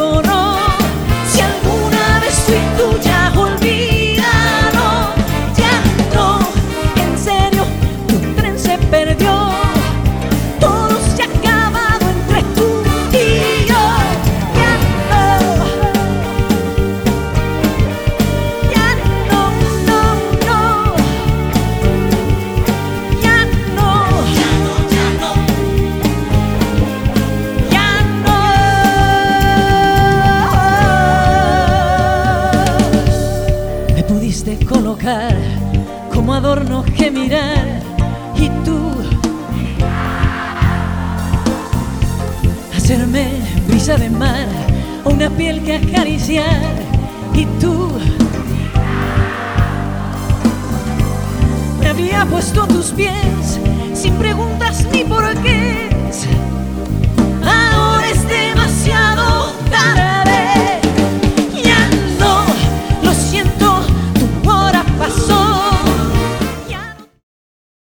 Si alguna vez fui tuya, olvídalo. Ya no, en serio, tu tren se perdió. Usar como adorno que mirar y tú hacerme brisa de mar o una piel que acariciar y tú me había puesto tus pies